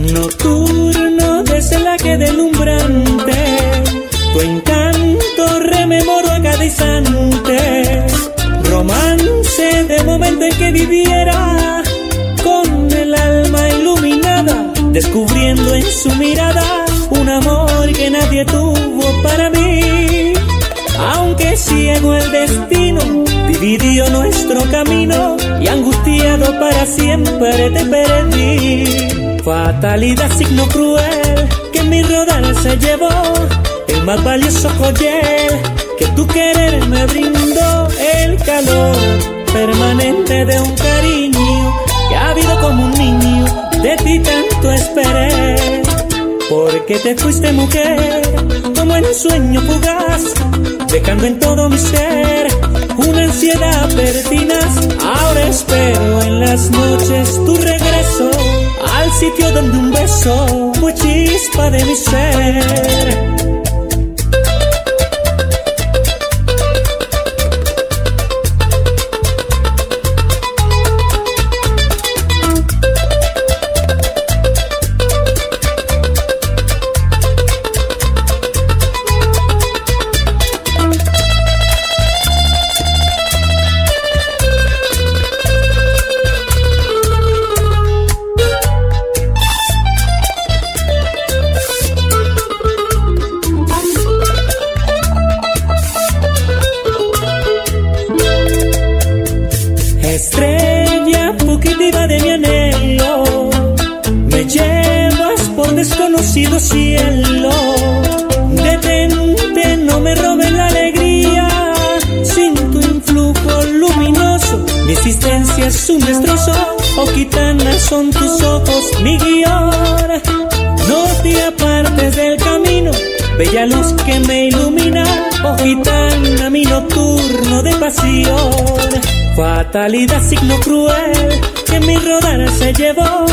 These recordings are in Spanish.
Nocturno desde la que delumbrante, tu encanto rememoro a cada instante. Romance de momento en que viviera con el alma iluminada, descubriendo en su mirada un amor que nadie tuvo para mí. Aunque ciego el destino, dividió nuestro camino y angustiado para siempre te perdí. Fatalidad, signo cruel que mi rodar se llevó, el más valioso joyel que tu querer me brindó, el calor permanente de un cariño que ha habido como un niño, de ti tanto esperé. Porque te fuiste mujer, como en un sueño fugaz, dejando en todo mi ser una ansiedad pertinaz. Ahora espero en las noches tu regreso al sitio donde un beso fue chispa de mi ser. Estrella fugitiva de mi anhelo, me llevas por desconocido cielo. Detente, no me robes la alegría, sin tu influjo luminoso, mi existencia es un destrozo. Oh, gitana, son tus ojos mi guion. No te apartes del camino, bella luz que me ilumina. Oh, gitana, mi nocturno de pasión. Fatalidad, signo cruel, que mi rodar se llevó,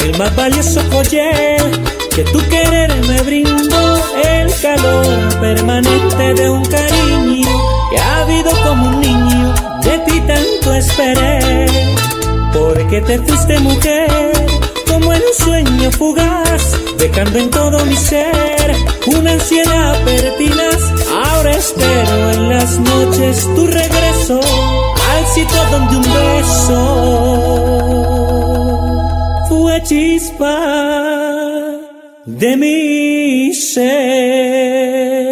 el más valioso joyel, que tu querer me brindó, el calor permanente de un cariño, que ha habido como un niño, de ti tanto esperé, porque te fuiste mujer, como en un sueño fugaz, dejando en todo mi ser una ansiedad pertinaz, ahora espero en las noches tu regreso sitio donde un beso fue chispa de mi ser.